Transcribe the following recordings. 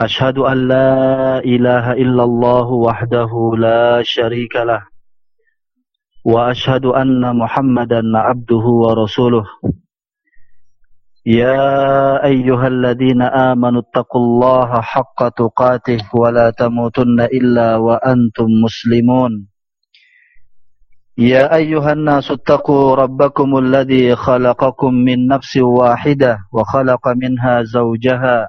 Ashadu an la ilaha illallah wahdahu la sharika lah. Wa ashadu anna muhammadan abduhu wa rasuluh. Ya ayyuhal ladhina amanu attaqullaha haqqa tuqatih wa la tamutunna illa wa antum muslimun. Ya ayyuhal nasu attaqu rabbakumul ladhi khalaqakum min nafsin wahidah wa khalaqa minha zawjahah.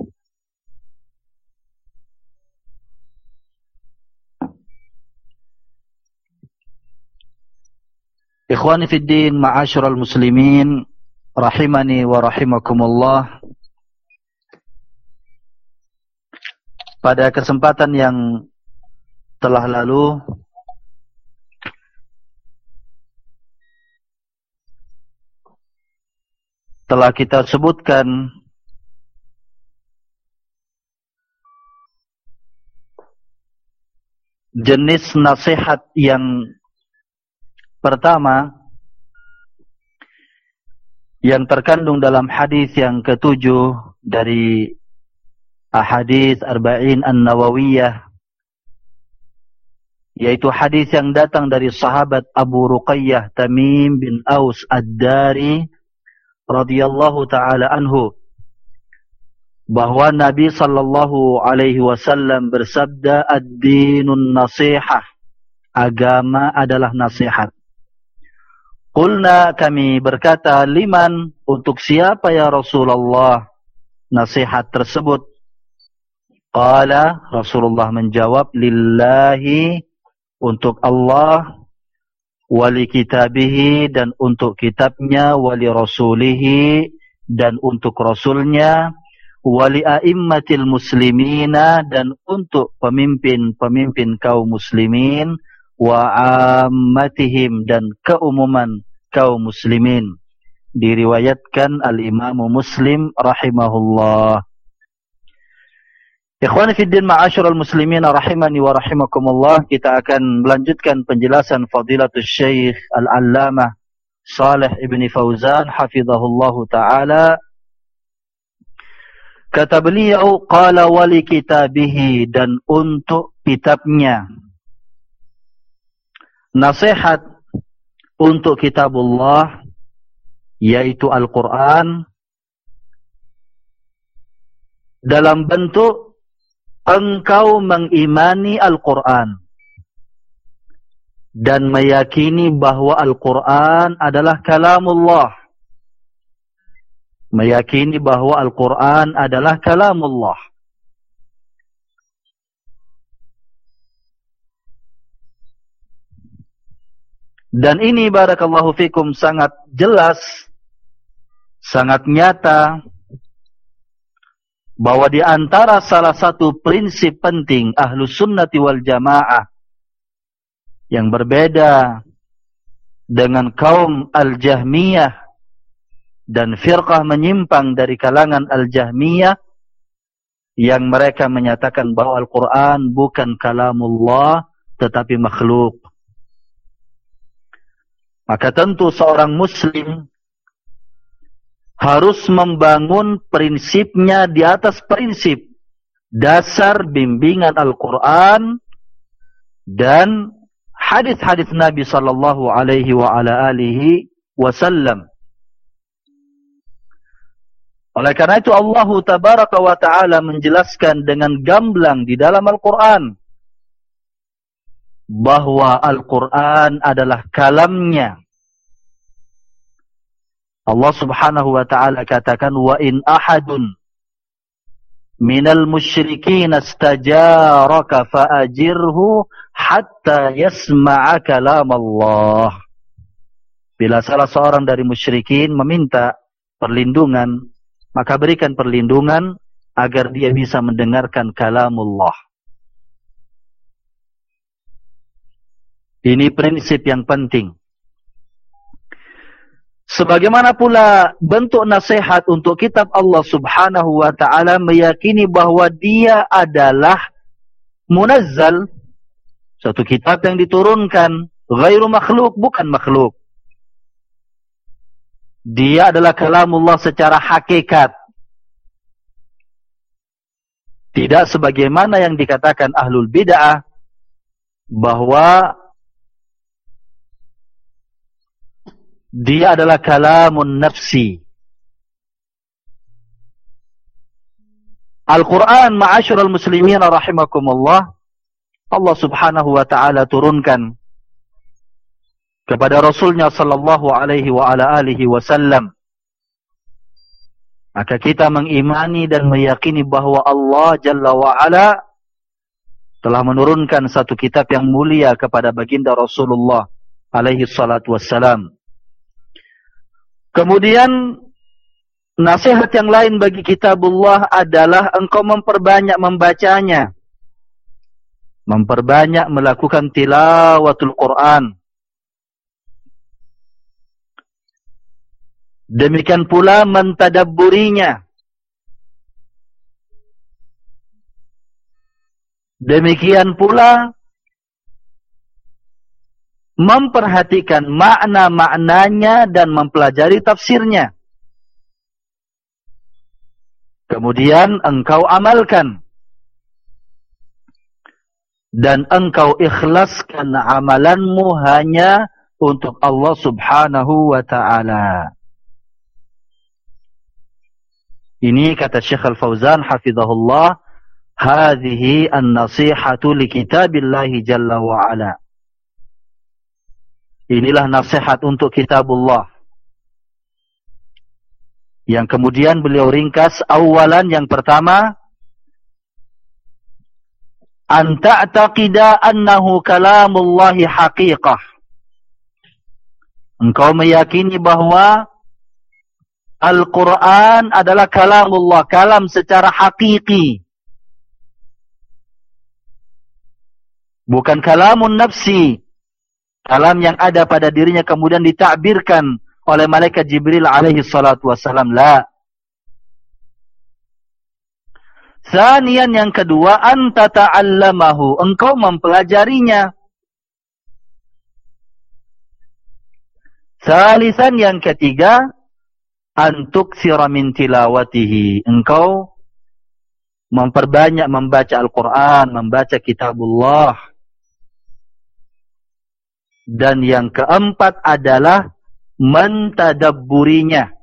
Ikhwani fi din, ma'asyiral muslimin, rahimani wa rahimakumullah. Pada kesempatan yang telah lalu telah kita sebutkan jenis nasihat yang Pertama, yang terkandung dalam hadis yang ketujuh dari hadis Arba'in An-Nawawiyah, yaitu hadis yang datang dari sahabat Abu Ruqayyah Tamim bin Aus Ad-Dari radhiyallahu taala anhu bahwa Nabi sallallahu alaihi wasallam bersabda ad-dinun nasihah. Agama adalah nasihat Qulna kami berkata liman untuk siapa ya Rasulullah nasihat tersebut. Qala Rasulullah menjawab lillahi untuk Allah wali kitabihi dan untuk kitabnya wali rasulihi dan untuk rasulnya wali a'immatil muslimina dan untuk pemimpin-pemimpin kaum muslimin wa ammatihim dan keumuman kaum muslimin. Diriwayatkan al-Imam Muslim rahimahullah. Ikhwani fi din ma'asyiral muslimin rahimani wa rahimakumullah kita akan melanjutkan penjelasan fadilatul syekh al-allamah Salih ibn Fauzan hafizahullah taala. Kata beliau qala wali kitabihi dan untuk kitabnya nasihat untuk kitabullah yaitu Al-Quran dalam bentuk engkau mengimani Al-Quran dan meyakini bahawa Al-Quran adalah kalamullah. Meyakini bahawa Al-Quran adalah kalamullah Dan ini barakallahu fikum sangat jelas, sangat nyata bahwa di antara salah satu prinsip penting ahlu sunnati wal jamaah yang berbeda dengan kaum al-jahmiyah dan firqah menyimpang dari kalangan al-jahmiyah yang mereka menyatakan bahwa Al-Quran bukan kalamullah tetapi makhluk. Maka tentu seorang muslim harus membangun prinsipnya di atas prinsip dasar bimbingan Al-Quran dan hadis-hadis Nabi sallallahu alaihi wa ala alihi wasallam. Oleh karena itu Allah tabaraka wa taala menjelaskan dengan gamblang di dalam Al-Quran bahwa Al-Quran adalah kalamnya Allah subhanahu wa ta'ala katakan wa in ahadun minal musyrikin astajaraka fa'ajirhu hatta yasma'a kalam Allah bila salah seorang dari musyrikin meminta perlindungan maka berikan perlindungan agar dia bisa mendengarkan kalamullah. Ini prinsip yang penting Sebagaimana pula bentuk nasihat untuk kitab Allah subhanahu wa ta'ala meyakini bahawa dia adalah munazzal. Satu kitab yang diturunkan. Gairu makhluk, bukan makhluk. Dia adalah kalamullah secara hakikat. Tidak sebagaimana yang dikatakan ahlul bid'ah. Bahawa dia adalah kalamun nafsi. Al-Quran ma'asyurul muslimin rahimakumullah. Allah subhanahu wa ta'ala turunkan kepada Rasulnya sallallahu alaihi wa ala alihi wasallam. Maka kita mengimani dan meyakini bahawa Allah jalla wa ala telah menurunkan satu kitab yang mulia kepada baginda Rasulullah alaihi salatu wassalam. Kemudian nasihat yang lain bagi kitabullah adalah engkau memperbanyak membacanya. Memperbanyak melakukan tilawatul Quran. Demikian pula mentadabburinya. Demikian pula memperhatikan makna-maknanya dan mempelajari tafsirnya. Kemudian engkau amalkan. Dan engkau ikhlaskan amalanmu hanya untuk Allah subhanahu wa ta'ala. Ini kata Syekh Al-Fawzan hafizahullah. Hadihi an-nasihatu li kitabillahi jalla wa'ala. Inilah nasihat untuk kitabullah. Yang kemudian beliau ringkas awalan yang pertama an ta'taqida annahu kalamullahi haqiqah. Engkau meyakini bahawa Al-Quran adalah kalamullah, kalam secara hakiki. Bukan kalamun nafsi, kalam yang ada pada dirinya kemudian ditakbirkan oleh malaikat Jibril alaihi salatu wassalam. La. Sanian yang kedua anta ta'allamahu. Engkau mempelajarinya. Salisan yang ketiga antuk siramin tilawatihi. Engkau memperbanyak membaca Al-Qur'an membaca kitabullah dan yang keempat adalah mentadabburinya.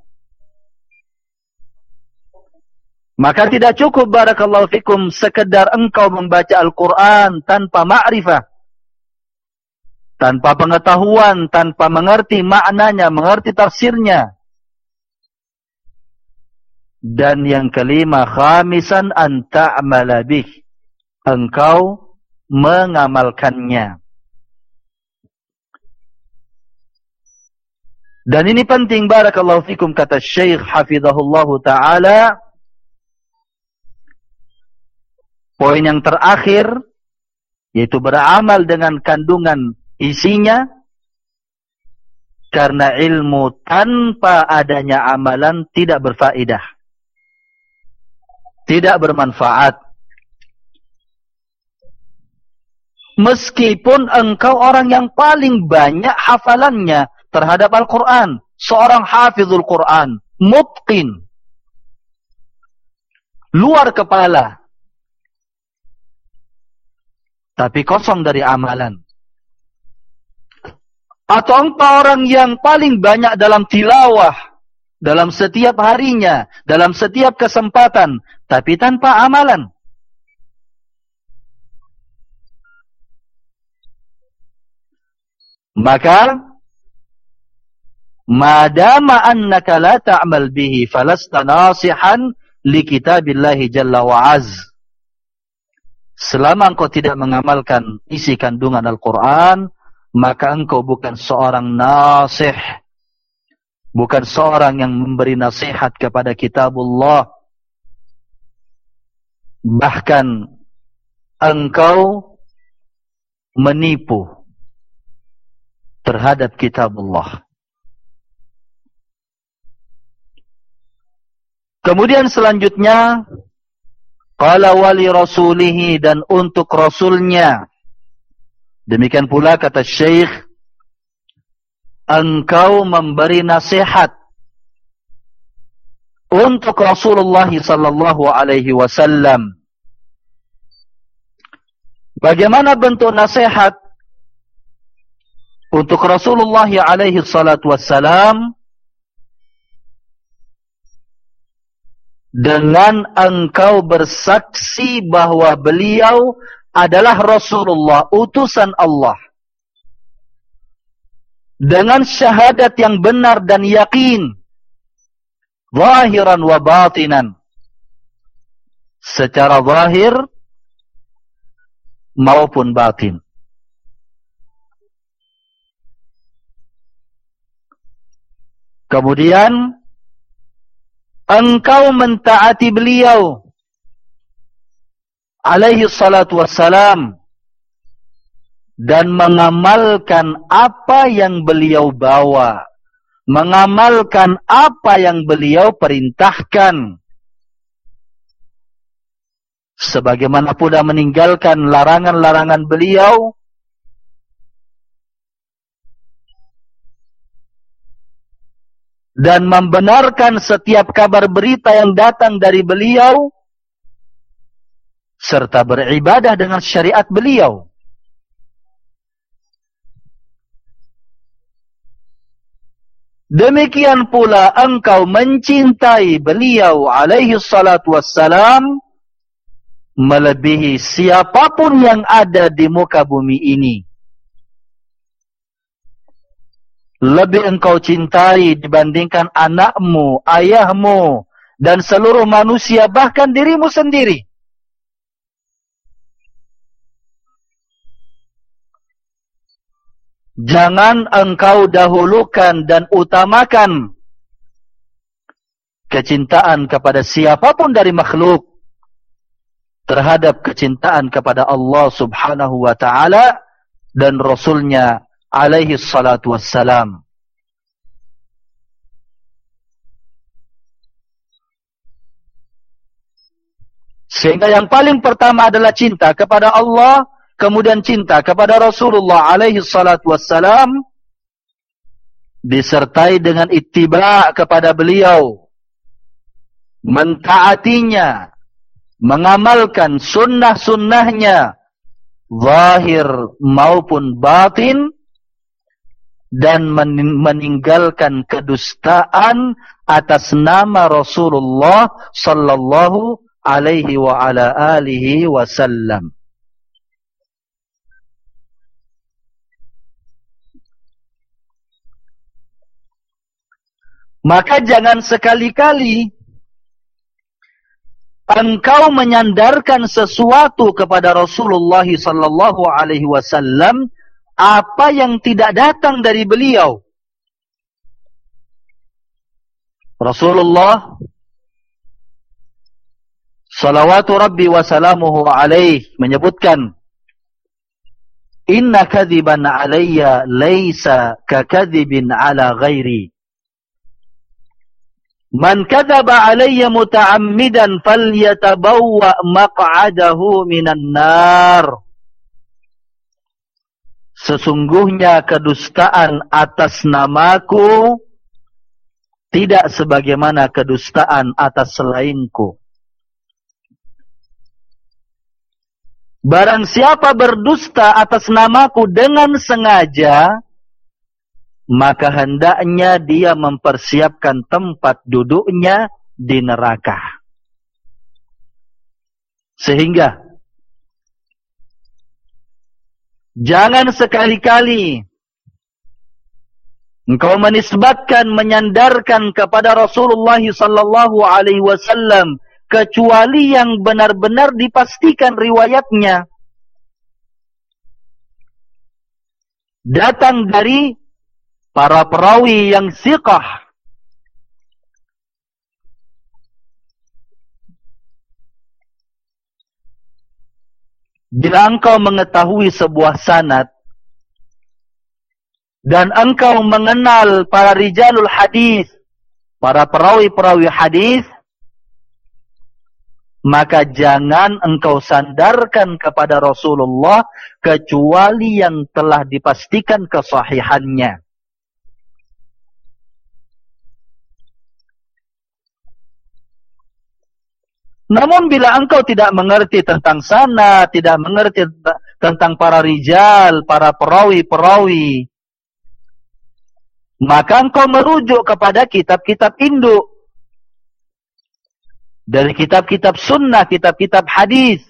Maka tidak cukup barakallahu fikum sekedar engkau membaca Al-Quran tanpa ma'rifah. Tanpa pengetahuan, tanpa mengerti maknanya, mengerti tafsirnya. Dan yang kelima, khamisan anta'amalabih. Engkau mengamalkannya. Dan ini penting barakallahu fikum kata Syekh hafizahullahu taala. Poin yang terakhir yaitu beramal dengan kandungan isinya karena ilmu tanpa adanya amalan tidak berfaedah tidak bermanfaat. Meskipun engkau orang yang paling banyak hafalannya terhadap Al-Quran. Seorang hafizul Quran. mutqin. Luar kepala. Tapi kosong dari amalan. Atau engkau orang yang paling banyak dalam tilawah. Dalam setiap harinya. Dalam setiap kesempatan. Tapi tanpa amalan. Maka. Madama annaka la ta'amal bihi. Falasta nasihan. Li kitabillahi jalla wa'az. Selama engkau tidak mengamalkan isi kandungan Al-Quran maka engkau bukan seorang nasih. Bukan seorang yang memberi nasihat kepada kitabullah. Bahkan engkau menipu terhadap kitabullah. Kemudian selanjutnya, Qala wali rasulihi dan untuk rasulnya. Demikian pula kata Syekh, engkau memberi nasihat untuk Rasulullah sallallahu alaihi wasallam. Bagaimana bentuk nasihat untuk Rasulullah alaihi salatu wasallam? Dengan engkau bersaksi bahawa beliau adalah Rasulullah, utusan Allah. Dengan syahadat yang benar dan yakin. Zahiran wa batinan. Secara zahir maupun batin. Kemudian engkau mentaati beliau. Alaihi salatu wassalam. Dan mengamalkan apa yang beliau bawa. Mengamalkan apa yang beliau perintahkan. Sebagaimana pula meninggalkan larangan-larangan beliau dan membenarkan setiap kabar berita yang datang dari beliau serta beribadah dengan syariat beliau. Demikian pula engkau mencintai beliau alaihi salatu wassalam melebihi siapapun yang ada di muka bumi ini. Lebih engkau cintai dibandingkan anakmu, ayahmu, dan seluruh manusia bahkan dirimu sendiri. Jangan engkau dahulukan dan utamakan kecintaan kepada siapapun dari makhluk terhadap kecintaan kepada Allah subhanahu wa ta'ala dan Rasulnya alaihi salatu wassalam. Sehingga yang paling pertama adalah cinta kepada Allah kemudian cinta kepada Rasulullah alaihi salatu wassalam disertai dengan ittiba kepada beliau mentaatinya mengamalkan sunnah-sunnahnya zahir maupun batin dan meninggalkan kedustaan atas nama Rasulullah sallallahu alaihi wa ala alihi wasallam. Maka jangan sekali-kali engkau menyandarkan sesuatu kepada Rasulullah sallallahu alaihi wasallam apa yang tidak datang dari beliau. Rasulullah salawatu rabbi wa salamuhu alaihi menyebutkan Inna kadhiban alayya laysa kakadhibin ala ghairi Man kadzaba alayya muta'ammidan falyatabawwa maq'adahu minan nar. Sesungguhnya kedustaan atas namaku tidak sebagaimana kedustaan atas selainku. Barang siapa berdusta atas namaku dengan sengaja, maka hendaknya dia mempersiapkan tempat duduknya di neraka. Sehingga, jangan sekali-kali engkau menisbatkan, menyandarkan kepada Rasulullah sallallahu alaihi wasallam kecuali yang benar-benar dipastikan riwayatnya. Datang dari para perawi yang siqah Bila engkau mengetahui sebuah sanad dan engkau mengenal para rijalul hadis, para perawi-perawi hadis, maka jangan engkau sandarkan kepada Rasulullah kecuali yang telah dipastikan kesahihannya. Namun bila engkau tidak mengerti tentang sana, tidak mengerti tentang para rijal, para perawi-perawi, maka engkau merujuk kepada kitab-kitab induk dari kitab-kitab sunnah, kitab-kitab hadis.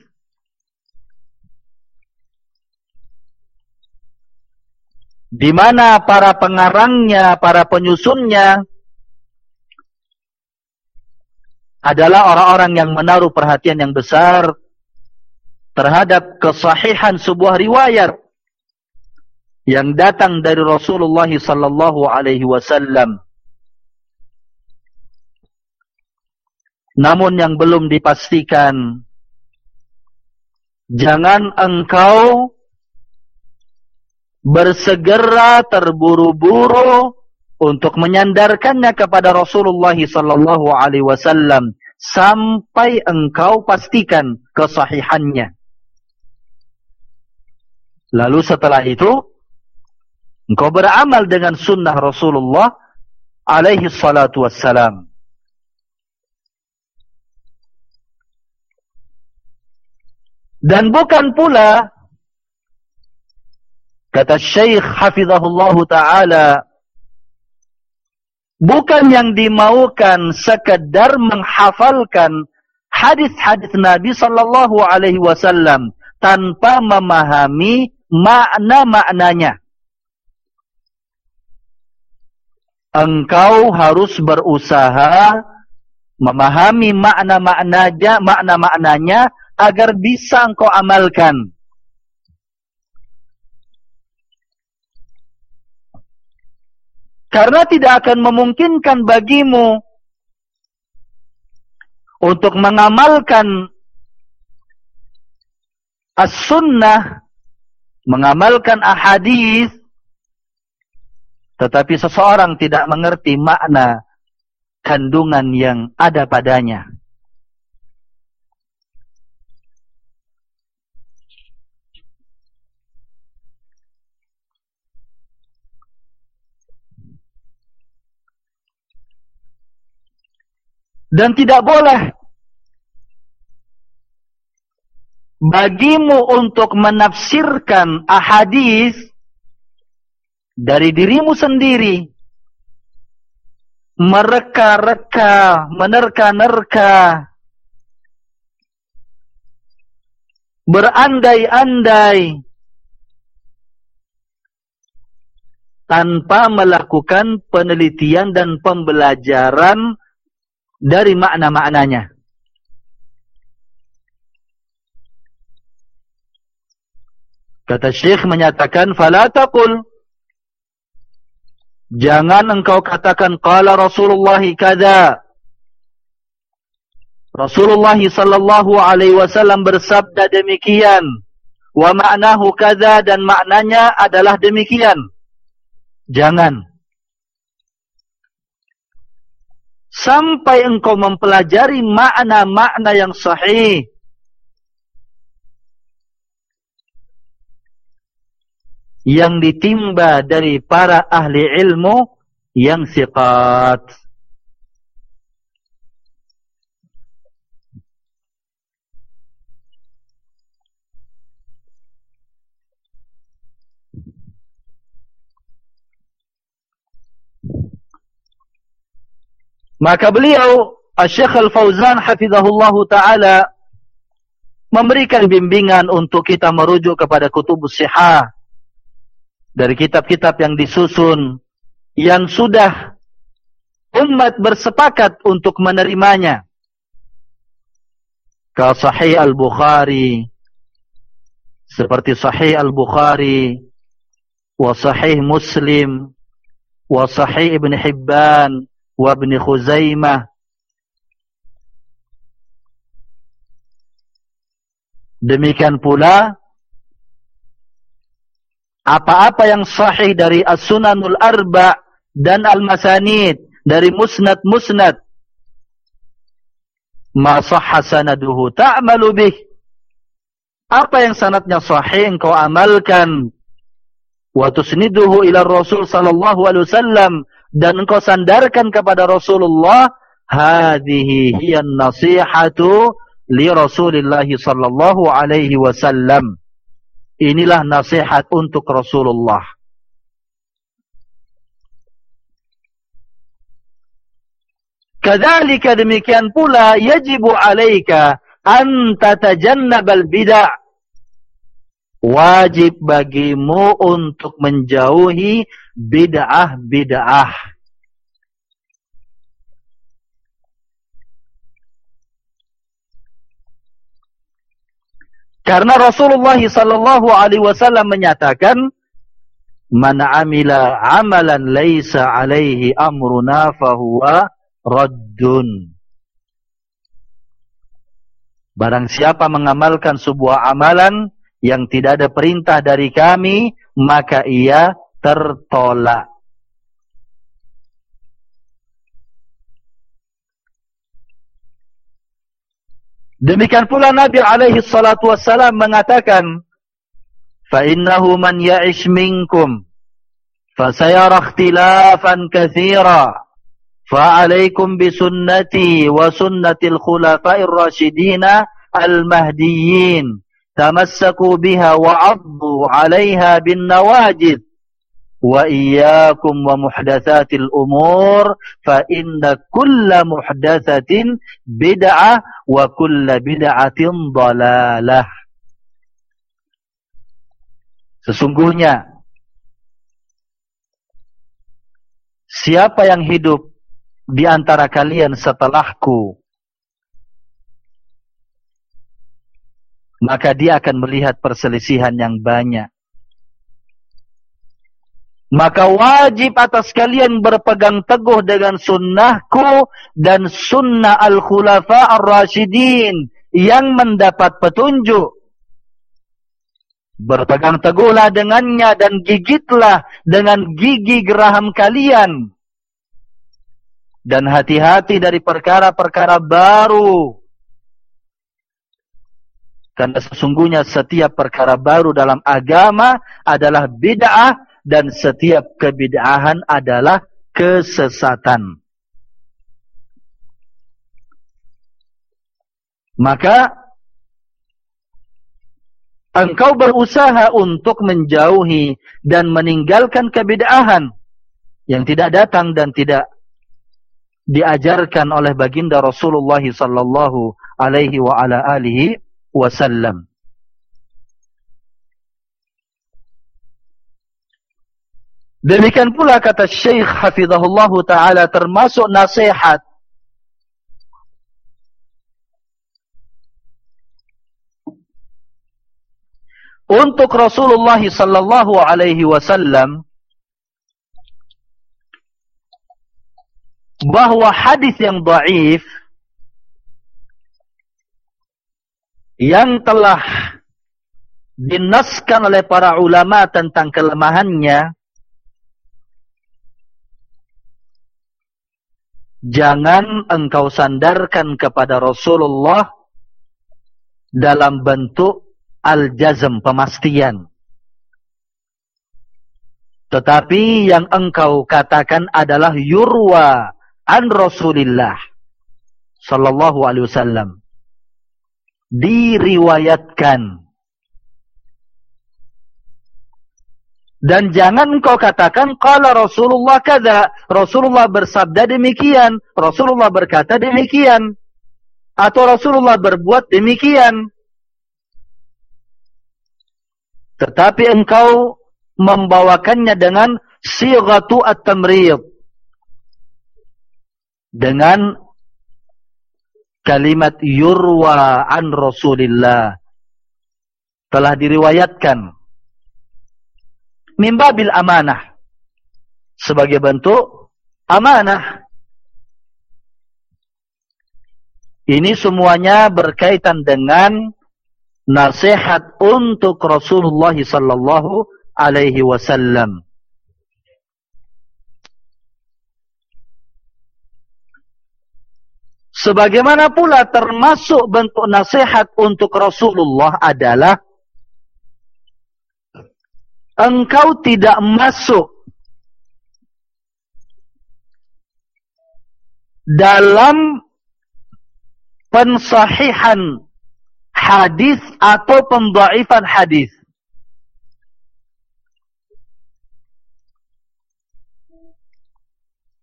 Di mana para pengarangnya, para penyusunnya adalah orang-orang yang menaruh perhatian yang besar terhadap kesahihan sebuah riwayat yang datang dari Rasulullah sallallahu alaihi wasallam. namun yang belum dipastikan. Jangan engkau bersegera terburu-buru untuk menyandarkannya kepada Rasulullah sallallahu alaihi wasallam sampai engkau pastikan kesahihannya. Lalu setelah itu engkau beramal dengan sunnah Rasulullah alaihi salatu wassalam. Dan bukan pula kata Syekh Hafizahullah Ta'ala bukan yang dimaukan sekedar menghafalkan hadis-hadis Nabi sallallahu alaihi wasallam tanpa memahami makna-maknanya. Engkau harus berusaha memahami makna-maknanya, makna-maknanya agar bisa engkau amalkan. Karena tidak akan memungkinkan bagimu untuk mengamalkan as-sunnah, mengamalkan ahadis, tetapi seseorang tidak mengerti makna kandungan yang ada padanya. Dan tidak boleh bagimu untuk menafsirkan ahadis dari dirimu sendiri. Mereka-reka, menerka-nerka. Berandai-andai. Tanpa melakukan penelitian dan pembelajaran dari makna-maknanya. Kata Syekh menyatakan, "Fala taqul Jangan engkau katakan qala Rasulullah kada. Rasulullah sallallahu alaihi wasallam bersabda demikian. Wa ma'nahu kada dan maknanya adalah demikian. Jangan. Sampai engkau mempelajari makna-makna yang sahih. Yang ditimba dari para ahli ilmu yang siqat. Maka beliau Syekh Al-Fauzan hafizahullah taala memberikan bimbingan untuk kita merujuk kepada kutubus sihah dari kitab-kitab yang disusun yang sudah umat bersepakat untuk menerimanya. Ka Sahih Al-Bukhari seperti Sahih Al-Bukhari wa Sahih Muslim wa Sahih Ibn Hibban Ibn Khuzaimah Demikian pula apa-apa yang sahih dari As-Sunanul Arba dan Al-Masanid dari musnad-musnad ma sahha sanaduhu ta'malu bih. Apa yang sanadnya sahih engkau amalkan? Wa tusniduhu ila Rasul sallallahu alaihi wasallam dan engkau sandarkan kepada Rasulullah hadhihi hiya nasihatu li Rasulillah sallallahu alaihi wasallam inilah nasihat untuk Rasulullah Kadzalika demikian pula yajibu alaika an tatajannabal bid'ah. Wajib bagimu untuk menjauhi bid'ah-bid'ah. Karena Rasulullah sallallahu alaihi wasallam menyatakan man amila amalan laisa alaihi amruna fahuwa raddun. Barang siapa mengamalkan sebuah amalan yang tidak ada perintah dari kami, maka ia tertolak. Demikian pula Nabi alaihi salatu wassalam mengatakan, "Fa innahu man ya'ish minkum fa sayara ikhtilafan katsira." فعليكم بسنتي وسنة الخلفاء الراشدين المهديين تمسكوا بها وعضوا عليها بالنواجذ وإياكم ومحدثات الأمور فإن كل محدثة بدعة وكل بدعة ضلالة Sesungguhnya siapa yang hidup di antara kalian setelahku maka dia akan melihat perselisihan yang banyak. Maka wajib atas kalian berpegang teguh dengan sunnahku dan sunnah al-khulafa ar-rashidin yang mendapat petunjuk. Berpegang teguhlah dengannya dan gigitlah dengan gigi geraham kalian. Dan hati-hati dari perkara-perkara baru. Karena sesungguhnya setiap perkara baru dalam agama adalah bid'ah dan setiap kebid'ahan adalah kesesatan. Maka engkau berusaha untuk menjauhi dan meninggalkan kebid'ahan yang tidak datang dan tidak diajarkan oleh baginda Rasulullah sallallahu alaihi wa ala alihi wasallam. Demikian pula kata Syekh Hafizahullah taala termasuk nasihat untuk Rasulullah sallallahu alaihi wasallam bahwa hadis yang dhaif yang telah dinaskan oleh para ulama tentang kelemahannya jangan engkau sandarkan kepada Rasulullah dalam bentuk al-jazm pemastian. Tetapi yang engkau katakan adalah yurwa an Rasulillah sallallahu alaihi wasallam diriwayatkan Dan jangan engkau katakan qala Rasulullah kadza. Rasulullah bersabda demikian, Rasulullah berkata demikian. Atau Rasulullah berbuat demikian. Tetapi engkau membawakannya dengan sighatu at-tamrid. Dengan kalimat yurwa an Rasulillah. Telah diriwayatkan. Mimbabil amanah. Sebagai bentuk amanah. Ini semuanya berkaitan dengan nasihat untuk Rasulullah sallallahu alaihi wasallam Sebagaimana pula termasuk bentuk nasihat untuk Rasulullah adalah engkau tidak masuk dalam pensahihan hadis atau pembaifan hadis.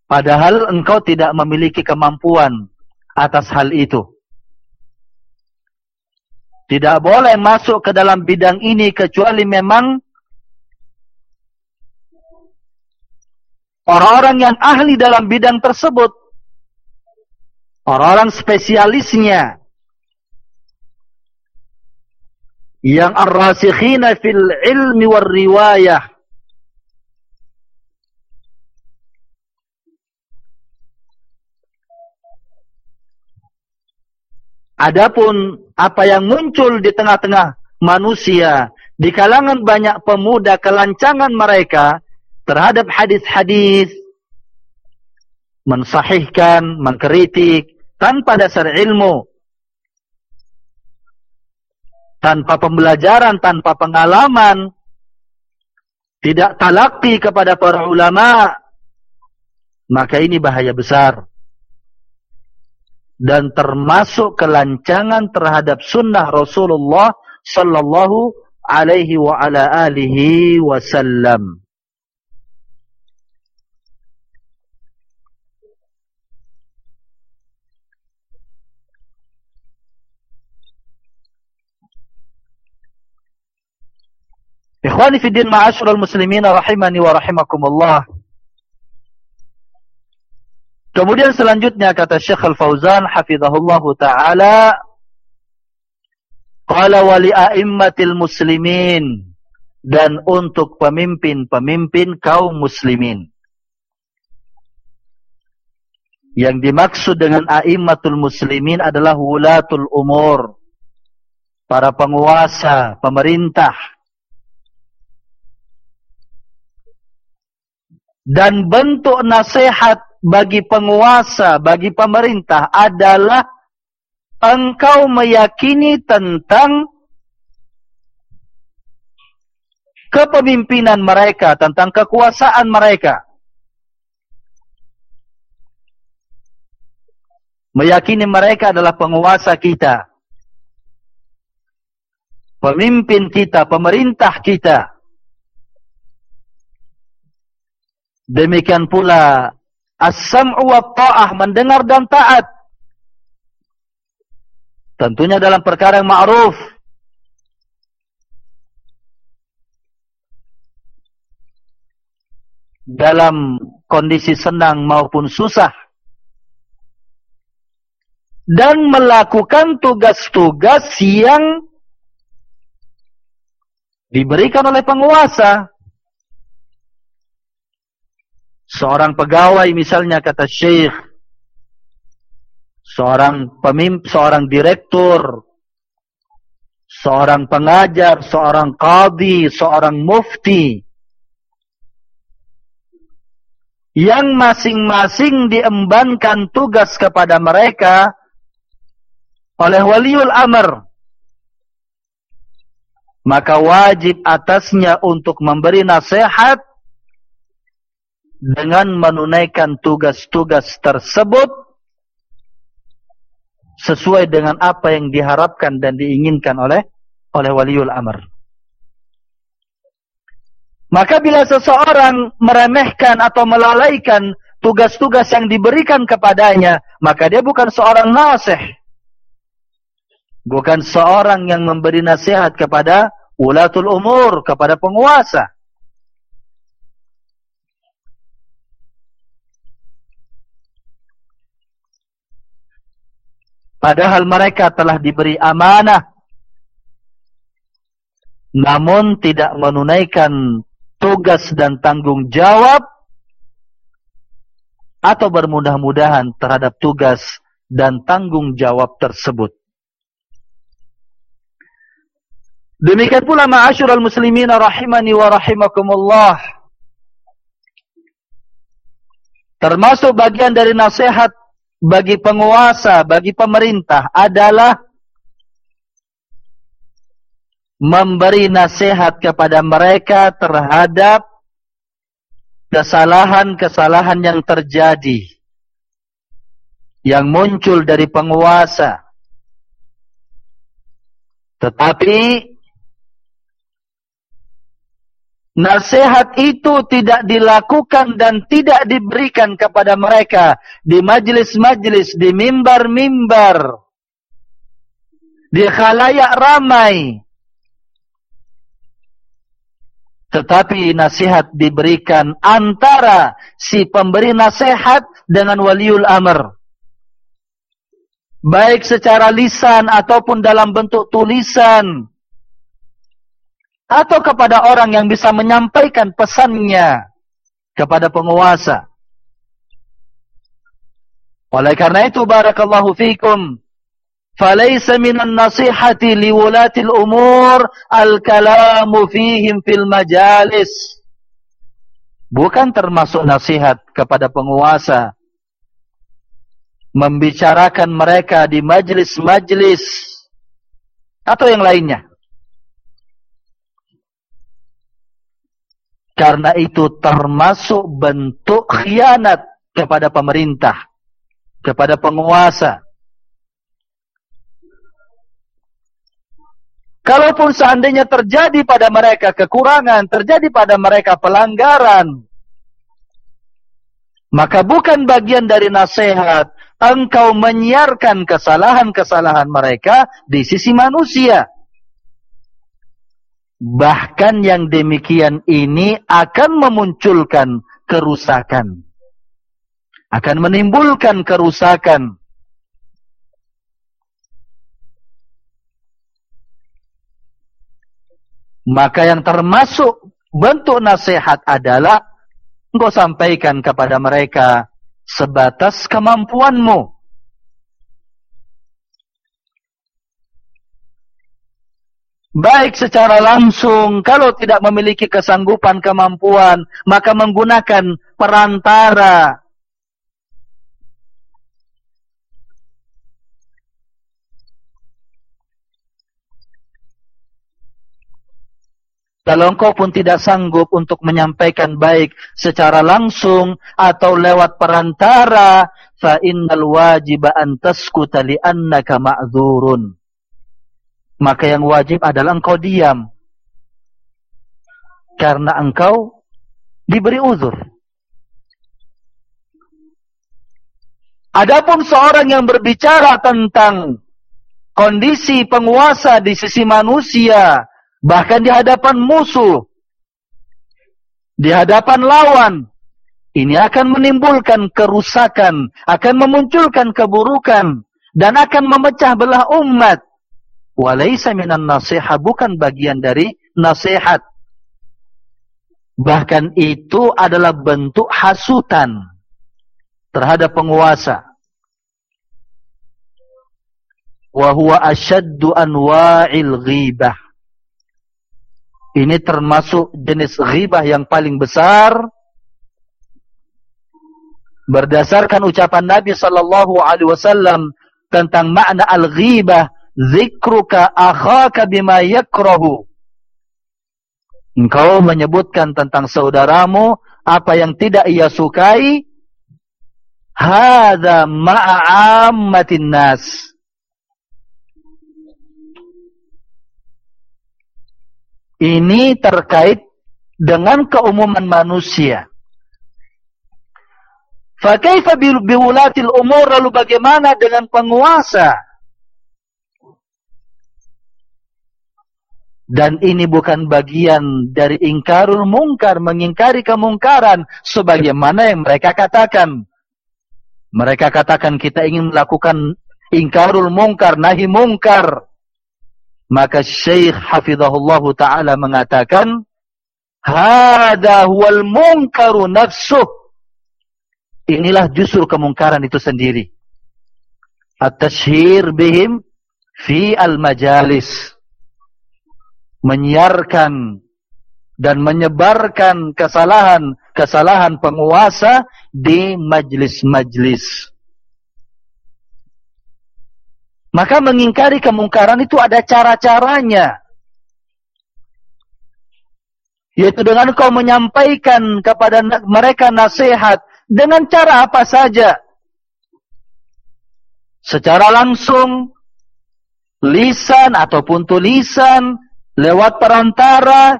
Padahal engkau tidak memiliki kemampuan atas hal itu. Tidak boleh masuk ke dalam bidang ini kecuali memang Orang-orang yang ahli dalam bidang tersebut. Orang-orang spesialisnya. Yang ar-rasikhina fil ilmi war riwayah. Adapun apa yang muncul di tengah-tengah manusia, di kalangan banyak pemuda kelancangan mereka, terhadap hadis-hadis mensahihkan, mengkritik tanpa dasar ilmu tanpa pembelajaran, tanpa pengalaman tidak talakti kepada para ulama maka ini bahaya besar dan termasuk kelancangan terhadap sunnah Rasulullah sallallahu alaihi wa ala alihi wasallam Ikhwani fi din ma'asyiral muslimin rahimani wa rahimakumullah. Kemudian selanjutnya kata Syekh Al-Fauzan hafizahullahu taala qala wa li a'immatil muslimin dan untuk pemimpin-pemimpin kaum muslimin. Yang dimaksud dengan a'immatul muslimin adalah wulatul umur. Para penguasa, pemerintah dan bentuk nasihat bagi penguasa, bagi pemerintah adalah engkau meyakini tentang kepemimpinan mereka, tentang kekuasaan mereka. Meyakini mereka adalah penguasa kita. Pemimpin kita, pemerintah kita. Demikian pula as-sam'u wa ta'ah mendengar dan taat. Tentunya dalam perkara yang ma'ruf. Dalam kondisi senang maupun susah. Dan melakukan tugas-tugas yang diberikan oleh penguasa seorang pegawai misalnya kata syekh. Seorang pemimpin seorang direktur. Seorang pengajar seorang qadhi seorang mufti. Yang masing-masing diembankan tugas kepada mereka oleh waliul amr. Maka wajib atasnya untuk memberi nasihat dengan menunaikan tugas-tugas tersebut sesuai dengan apa yang diharapkan dan diinginkan oleh oleh waliul amr. Maka bila seseorang meremehkan atau melalaikan tugas-tugas yang diberikan kepadanya, maka dia bukan seorang nasih. Bukan seorang yang memberi nasihat kepada ulatul umur, kepada penguasa. Padahal mereka telah diberi amanah. Namun tidak menunaikan tugas dan tanggung jawab atau bermudah-mudahan terhadap tugas dan tanggung jawab tersebut. Demikian pula ma'asyiral muslimin rahimani wa rahimakumullah. Termasuk bagian dari nasihat bagi penguasa, bagi pemerintah adalah memberi nasihat kepada mereka terhadap kesalahan-kesalahan yang terjadi yang muncul dari penguasa. Tetapi nasihat itu tidak dilakukan dan tidak diberikan kepada mereka di majlis-majlis di mimbar-mimbar di khalayak ramai Tetapi nasihat diberikan antara si pemberi nasihat dengan waliul amr. Baik secara lisan ataupun dalam bentuk tulisan atau kepada orang yang bisa menyampaikan pesannya kepada penguasa. Oleh karena itu barakallahu fikum falaysa minan nasihati liwulatil umur alkalamu fihim fil majalis. Bukan termasuk nasihat kepada penguasa membicarakan mereka di majlis-majlis atau yang lainnya. Karena itu termasuk bentuk khianat kepada pemerintah kepada penguasa Kalaupun seandainya terjadi pada mereka kekurangan, terjadi pada mereka pelanggaran, maka bukan bagian dari nasihat engkau menyiarkan kesalahan-kesalahan mereka di sisi manusia. Bahkan yang demikian ini akan memunculkan kerusakan. Akan menimbulkan kerusakan. Maka yang termasuk bentuk nasihat adalah engkau sampaikan kepada mereka sebatas kemampuanmu. Baik secara langsung, kalau tidak memiliki kesanggupan kemampuan, maka menggunakan perantara Kalau engkau pun tidak sanggup untuk menyampaikan baik secara langsung atau lewat perantara, fa innal wajiba an taskuta li annaka ma'dzurun. Maka yang wajib adalah engkau diam. Karena engkau diberi uzur. Adapun seorang yang berbicara tentang kondisi penguasa di sisi manusia, bahkan di hadapan musuh, di hadapan lawan, ini akan menimbulkan kerusakan, akan memunculkan keburukan, dan akan memecah belah umat. Walaysa minan nasihat, bukan bagian dari nasihat. Bahkan itu adalah bentuk hasutan terhadap penguasa. Wahuwa asyaddu anwa'il ghibah. Ini termasuk jenis ghibah yang paling besar. Berdasarkan ucapan Nabi sallallahu alaihi wasallam tentang makna al-ghibah, zikruka akhaka bima yakrahu. Engkau menyebutkan tentang saudaramu apa yang tidak ia sukai. Hadza ma'ammatin nas. Ini terkait dengan keumuman manusia. Fakaifa biwulatil umur lalu bagaimana dengan penguasa? Dan ini bukan bagian dari ingkarul mungkar, mengingkari kemungkaran sebagaimana yang mereka katakan. Mereka katakan kita ingin melakukan ingkarul mungkar, nahi mungkar. Maka Syekh Hafizahullah Ta'ala mengatakan, Hada huwal munkaru nafsuh. Inilah justru kemungkaran itu sendiri. At-tashhir bihim fi al-majalis menyiarkan dan menyebarkan kesalahan-kesalahan penguasa di majlis-majlis. Maka mengingkari kemungkaran itu ada cara-caranya. Yaitu dengan kau menyampaikan kepada mereka nasihat dengan cara apa saja. Secara langsung, lisan ataupun tulisan, lewat perantara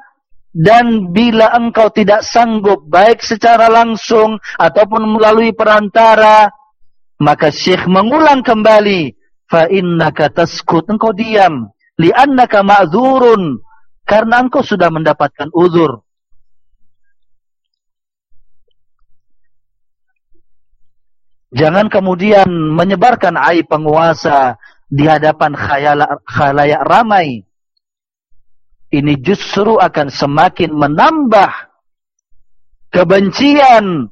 dan bila engkau tidak sanggup baik secara langsung ataupun melalui perantara maka syekh mengulang kembali fa innaka taskut. Engkau diam. Li annaka ma'dzurun. Karena engkau sudah mendapatkan uzur. Jangan kemudian menyebarkan aib penguasa di hadapan khalayak ramai ini justru akan semakin menambah kebencian,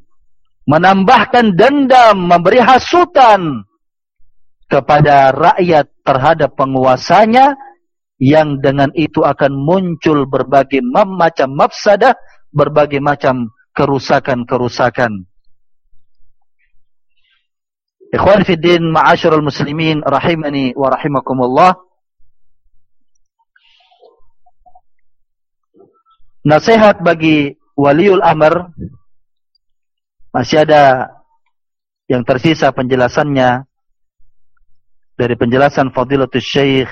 menambahkan dendam, memberi hasutan kepada rakyat terhadap penguasanya yang dengan itu akan muncul berbagai macam mafsadah, berbagai macam kerusakan-kerusakan. Ikhwan Fiddin, ma'asyurul muslimin, rahimani wa rahimakumullah. Nasihat bagi waliul amr masih ada yang tersisa penjelasannya dari penjelasan fadilatul syekh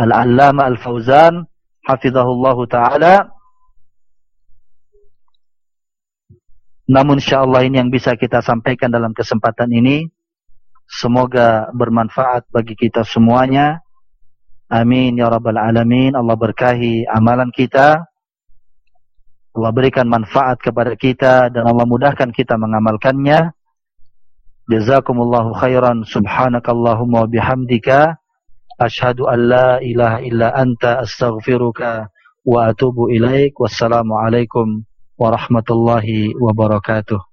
al-allama al-fauzan hafizahullah ta'ala. Namun insyaAllah ini yang bisa kita sampaikan dalam kesempatan ini. Semoga bermanfaat bagi kita semuanya. Amin ya rabbal alamin. Allah berkahi amalan kita Allah berikan manfaat kepada kita dan Allah mudahkan kita mengamalkannya. Jazakumullahu khairan. Subhanakallahumma bihamdika. Ashhadu an la ilaha illa anta astaghfiruka wa atubu ilaik. Wassalamu alaikum warahmatullahi wabarakatuh